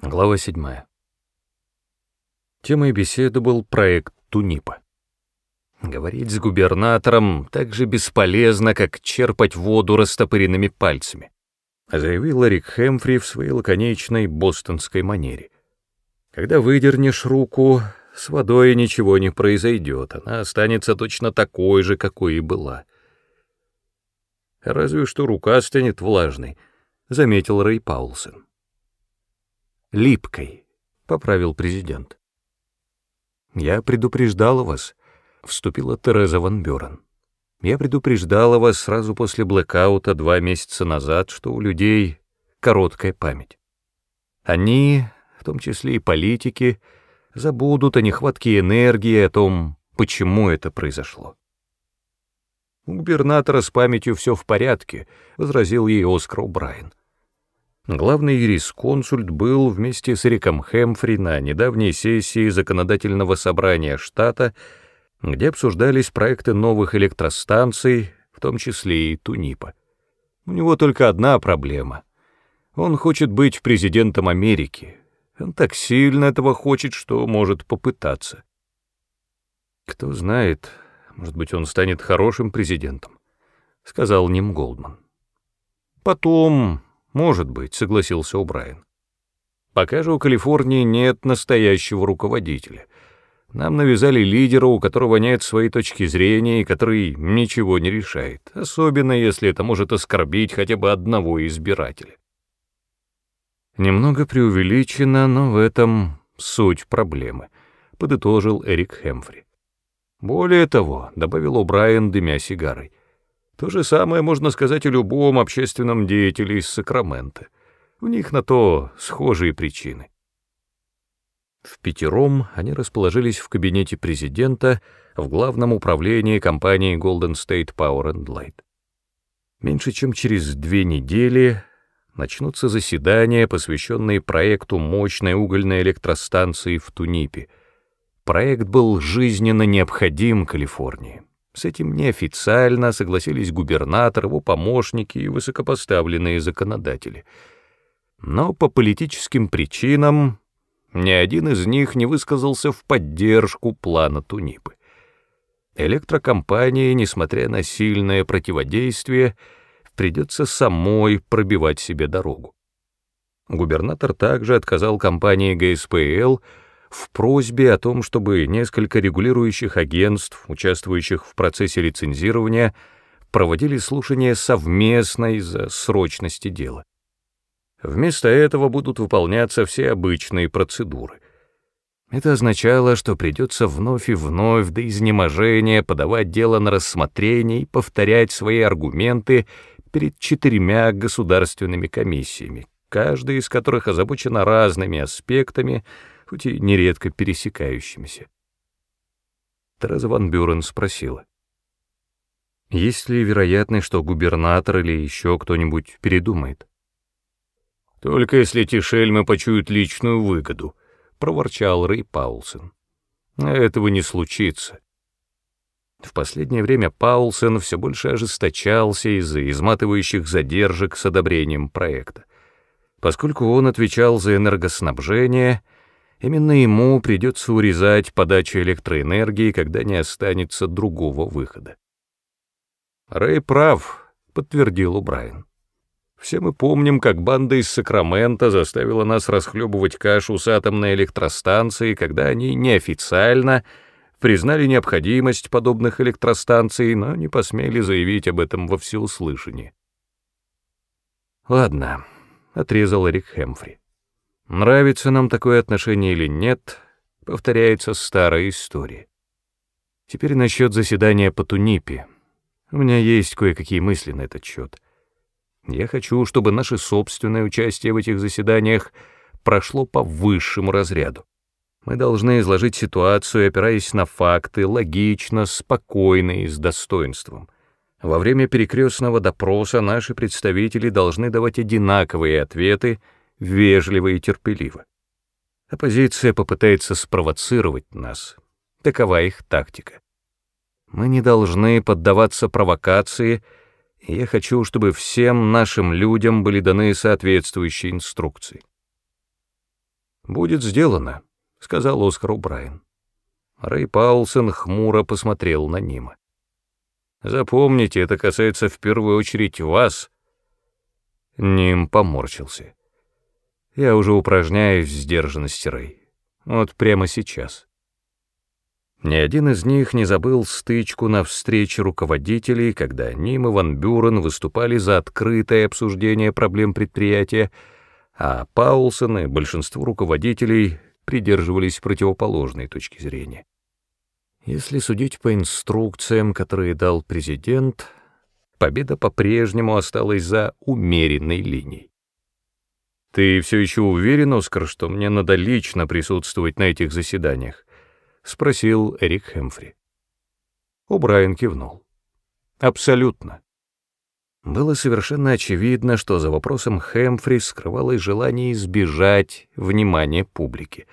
Глава 7. Темой беседы был проект Тунипа. Говорить с губернатором так же бесполезно, как черпать воду растопыренными пальцами, заявил Рик Хэмфри в своей лаконичной бостонской манере. Когда выдернешь руку, с водой ничего не произойдет, она останется точно такой же, какой и была. Разве что рука станет влажной, заметил Рэй Паулсон липкой», — поправил президент. «Я предупреждала вас», — вступила Тереза Ван Бюрен. «Я предупреждала вас сразу после блэкаута два месяца назад, что у людей короткая память. Они, в том числе и политики, забудут о нехватке энергии, о том, почему это произошло». «У губернатора с памятью все в порядке», — возразил ей Оскар Брайан. Главный юрисконсульт был вместе с Риком Хэмфри на недавней сессии законодательного собрания штата, где обсуждались проекты новых электростанций, в том числе и Тунипа. У него только одна проблема. Он хочет быть президентом Америки. Он так сильно этого хочет, что может попытаться. Кто знает, может быть, он станет хорошим президентом, — сказал Ним Голдман. Потом «Может быть», — согласился О'Брайен. «Пока же у Калифорнии нет настоящего руководителя. Нам навязали лидера, у которого нет своей точки зрения и который ничего не решает, особенно если это может оскорбить хотя бы одного избирателя». Немного преувеличено, но в этом суть проблемы, — подытожил Эрик Хэмфри. Более того, — добавил О'Брайен, дымя сигарой, то же самое можно сказать о любом общественном деятеле из Сакрамента. У них на то схожие причины. В пятером они расположились в кабинете президента в главном управлении компании Golden State Power and Light. Меньше чем через две недели начнутся заседания, посвященные проекту мощной угольной электростанции в Тунипе. Проект был жизненно необходим Калифорнии. С этим неофициально согласились губернатор, его помощники и высокопоставленные законодатели. Но по политическим причинам ни один из них не высказался в поддержку плана Тунипы. Электрокомпании, несмотря на сильное противодействие, придется самой пробивать себе дорогу. Губернатор также отказал компании ГСПЛ в просьбе о том, чтобы несколько регулирующих агентств, участвующих в процессе лицензирования, проводили слушания совместно из-за срочности дела. Вместо этого будут выполняться все обычные процедуры. Это означало, что придется вновь и вновь до изнеможения подавать дело на рассмотрение и повторять свои аргументы перед четырьмя государственными комиссиями, каждая из которых озабочена разными аспектами — хоть и нередко пересекающимися. Тереза Ван Бюрен спросила. Есть ли вероятность, что губернатор или еще кто-нибудь передумает? «Только если эти шельмы почуют личную выгоду», — проворчал Рэй Паулсон. «Этого не случится». В последнее время Паулсон все больше ожесточался из-за изматывающих задержек с одобрением проекта. Поскольку он отвечал за энергоснабжение — Именно ему придется урезать подачу электроэнергии, когда не останется другого выхода. Рэй прав, подтвердил Убрайан. Все мы помним, как банда из Сакрамента заставила нас расхлебывать кашу с атомной электростанцией, когда они неофициально признали необходимость подобных электростанций, но не посмели заявить об этом во всеуслышание. «Ладно», — отрезал Эрик Хэмфри. Нравится нам такое отношение или нет, повторяется старая история. Теперь насчет заседания по Тунипе. У меня есть кое-какие мысли на этот счет. Я хочу, чтобы наше собственное участие в этих заседаниях прошло по высшему разряду. Мы должны изложить ситуацию, опираясь на факты, логично, спокойно и с достоинством. Во время перекрестного допроса наши представители должны давать одинаковые ответы — вежливо и терпеливо. Оппозиция попытается спровоцировать нас. Такова их тактика. Мы не должны поддаваться провокации, и я хочу, чтобы всем нашим людям были даны соответствующие инструкции. «Будет сделано», — сказал Оскар Брайан. Рэй Паулсон хмуро посмотрел на Нима. «Запомните, это касается в первую очередь вас». Ним поморщился. «Я уже упражняюсь в сдержанности, Рэй. Вот прямо сейчас». Ни один из них не забыл стычку на встрече руководителей, когда Ним и Ван Бюрен выступали за открытое обсуждение проблем предприятия, а Паулсон и большинство руководителей придерживались противоположной точки зрения. Если судить по инструкциям, которые дал президент, победа по-прежнему осталась за умеренной линией. «Ты все еще уверен, Оскар, что мне надо лично присутствовать на этих заседаниях?» — спросил Эрик Хэмфри. О'Брайен кивнул. «Абсолютно». Было совершенно очевидно, что за вопросом Хэмфри скрывалось желание избежать внимания публики.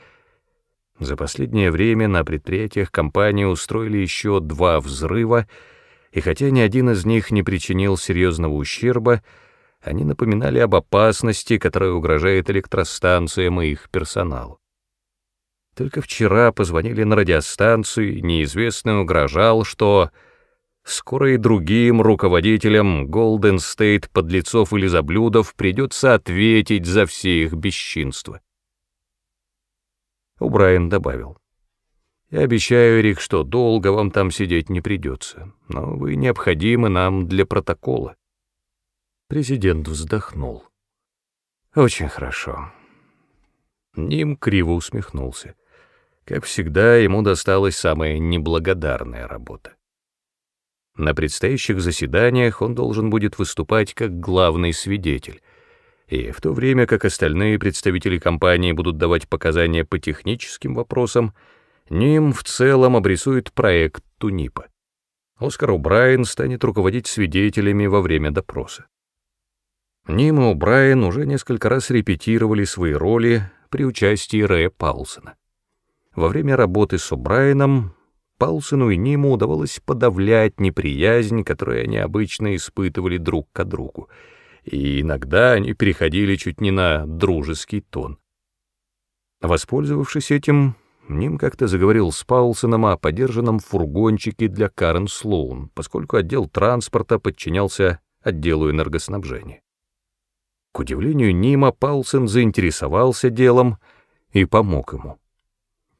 За последнее время на предприятиях компании устроили еще два взрыва, и хотя ни один из них не причинил серьезного ущерба, они напоминали об опасности, которая угрожает электростанциям и их персоналу. Только вчера позвонили на радиостанцию, и неизвестный угрожал, что скоро и другим руководителям Golden State подлецов или заблюдов придется ответить за все их бесчинства. Убрайан добавил. «Я обещаю, Рик, что долго вам там сидеть не придется, но вы необходимы нам для протокола». Президент вздохнул. «Очень хорошо». Ним криво усмехнулся. Как всегда, ему досталась самая неблагодарная работа. На предстоящих заседаниях он должен будет выступать как главный свидетель, и в то время как остальные представители компании будут давать показания по техническим вопросам, Ним в целом обрисует проект Тунипа. Оскар О'Брайен станет руководить свидетелями во время допроса. Ним и О'Брайен уже несколько раз репетировали свои роли при участии Рэя Паулсона. Во время работы с О'Брайеном Паулсону и Ниму удавалось подавлять неприязнь, которую они обычно испытывали друг к другу, и иногда они переходили чуть не на дружеский тон. Воспользовавшись этим, Ним как-то заговорил с Паулсоном о подержанном фургончике для Карен Слоун, поскольку отдел транспорта подчинялся отделу энергоснабжения. К удивлению Нима, Паулсон заинтересовался делом и помог ему.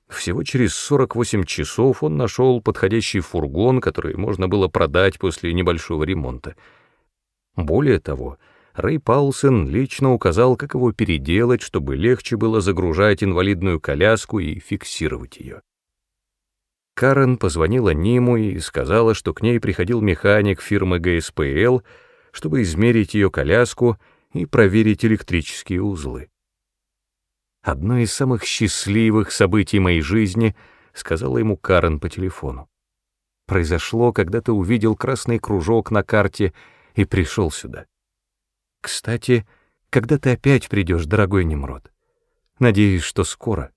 Всего через 48 часов он нашел подходящий фургон, который можно было продать после небольшого ремонта. Более того, Рэй Паулсен лично указал, как его переделать, чтобы легче было загружать инвалидную коляску и фиксировать ее. Карен позвонила Ниму и сказала, что к ней приходил механик фирмы ГСПЛ, чтобы измерить ее коляску и проверить электрические узлы. «Одно из самых счастливых событий моей жизни», — сказала ему Карен по телефону. «Произошло, когда ты увидел красный кружок на карте и пришел сюда. Кстати, когда ты опять придешь, дорогой Немрод? Надеюсь, что скоро».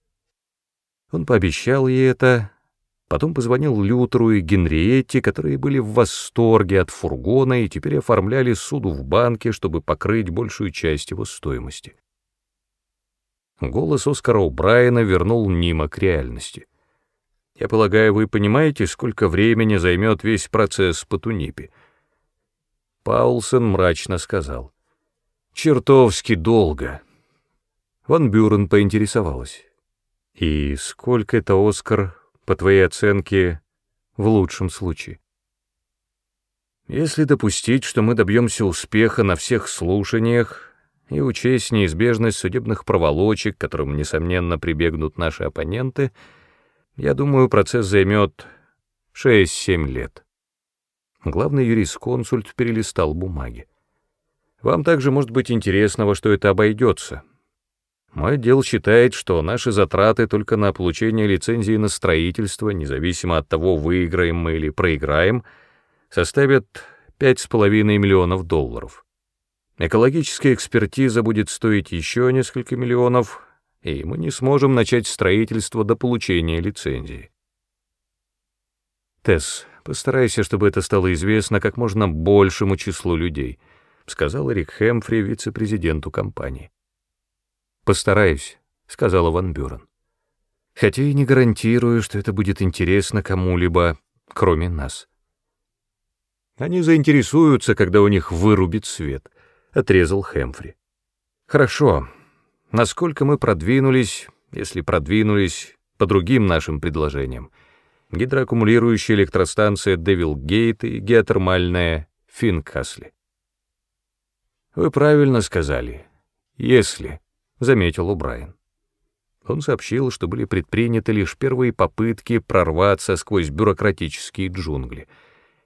Он пообещал ей это, потом позвонил Лютеру и Генриетте, которые были в восторге от фургона и теперь оформляли суду в банке, чтобы покрыть большую часть его стоимости. Голос Оскара О'Брайена вернул Нима к реальности. «Я полагаю, вы понимаете, сколько времени займет весь процесс по Тунипе?» Паулсон мрачно сказал. «Чертовски долго». Ван Бюрен поинтересовалась. «И сколько это, Оскар, по твоей оценке, в лучшем случае?» «Если допустить, что мы добьемся успеха на всех слушаниях, и учесть неизбежность судебных проволочек, к которым, несомненно, прибегнут наши оппоненты, я думаю, процесс займет 6-7 лет. Главный юрисконсульт перелистал бумаги. Вам также может быть интересно, во что это обойдется. Мой отдел считает, что наши затраты только на получение лицензии на строительство, независимо от того, выиграем мы или проиграем, составят 5,5 миллионов долларов. Экологическая экспертиза будет стоить еще несколько миллионов, и мы не сможем начать строительство до получения лицензии. Тесс, постарайся, чтобы это стало известно как можно большему числу людей, сказал Рик Хэмфри, вице-президенту компании. Постараюсь, сказала Ван Бюрен. «Хотя и не гарантирую, что это будет интересно кому-либо, кроме нас». «Они заинтересуются, когда у них вырубит свет», — отрезал Хэмфри. «Хорошо. Насколько мы продвинулись, если продвинулись, по другим нашим предложениям? Гидроаккумулирующая электростанция Девилгейт и геотермальная Финкасли». «Вы правильно сказали. Если», — заметил Убрайен. Он сообщил, что были предприняты лишь первые попытки прорваться сквозь бюрократические джунгли.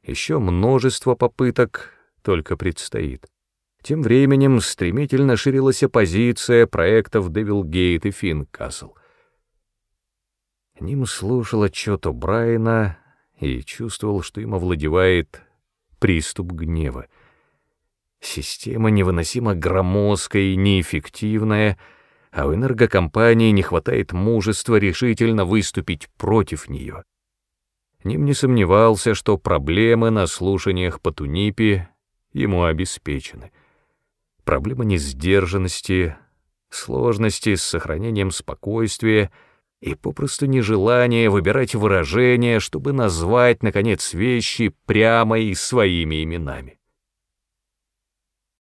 Еще множество попыток только предстоит. Тем временем стремительно ширилась оппозиция проектов Девилгейт и Финкасл. Ним слушал отчет Брайана и чувствовал, что им овладевает приступ гнева. Система невыносимо громоздкая и неэффективная — а у энергокомпании не хватает мужества решительно выступить против нее. Ним не сомневался, что проблемы на слушаниях по Тунипе ему обеспечены. Проблема несдержанности, сложности с сохранением спокойствия и попросту нежелание выбирать выражения, чтобы назвать, наконец, вещи прямо и своими именами.